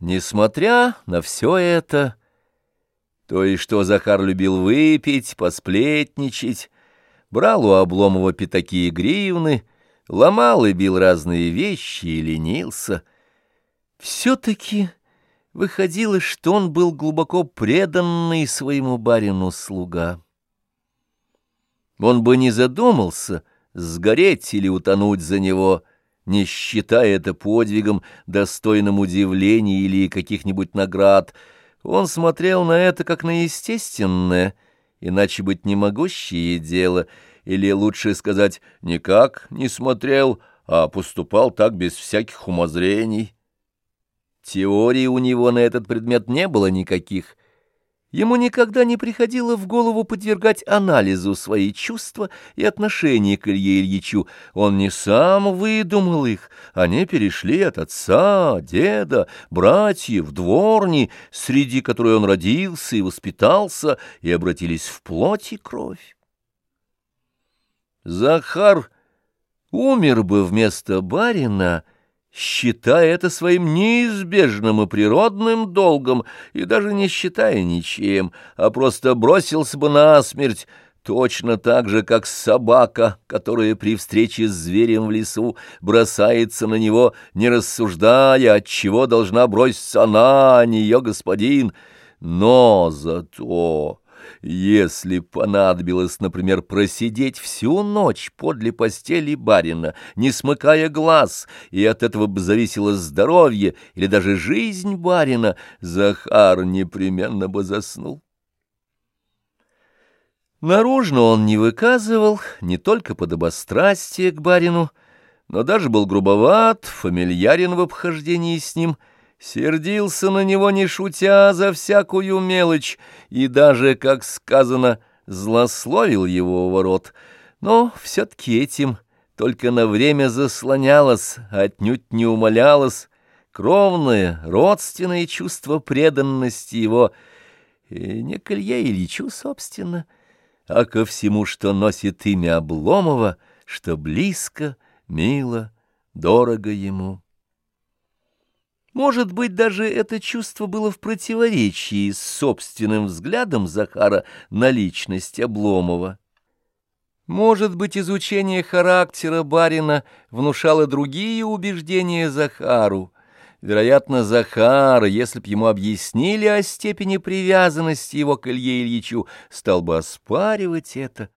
Несмотря на все это, то и что Захар любил выпить, посплетничать, брал у Обломова пятаки и гривны, ломал и бил разные вещи и ленился, все-таки выходило, что он был глубоко преданный своему барину слуга. Он бы не задумался сгореть или утонуть за него — не считая это подвигом, достойным удивления или каких-нибудь наград. Он смотрел на это как на естественное, иначе быть не могущее дело, или, лучше сказать, никак не смотрел, а поступал так без всяких умозрений. Теории у него на этот предмет не было никаких — Ему никогда не приходило в голову подвергать анализу свои чувства и отношения к Илье Ильичу. Он не сам выдумал их, они перешли от отца, деда, братьев, дворни, среди которой он родился и воспитался, и обратились в плоть и кровь. Захар умер бы вместо барина, — считая это своим неизбежным и природным долгом, и даже не считая ничем, а просто бросился бы на смерть, точно так же, как собака, которая при встрече с зверем в лесу бросается на него, не рассуждая, от чего должна броситься она, а не ее господин. Но зато... Если понадобилось, например, просидеть всю ночь подле постели барина, не смыкая глаз, и от этого бы зависело здоровье или даже жизнь барина, Захар непременно бы заснул. Наружно он не выказывал не только подобострастие к барину, но даже был грубоват, фамильярен в обхождении с ним — сердился на него не шутя за всякую мелочь и даже, как сказано, злословил его у ворот, но все-таки этим только на время заслонялось, отнюдь не умолялось, кровное, родственное чувство преданности его, и не к Илье Ильичу, собственно, а ко всему, что носит имя Обломова, что близко, мило, дорого ему. Может быть, даже это чувство было в противоречии с собственным взглядом Захара на личность Обломова. Может быть, изучение характера барина внушало другие убеждения Захару. Вероятно, Захар, если б ему объяснили о степени привязанности его к Илье Ильичу, стал бы оспаривать это.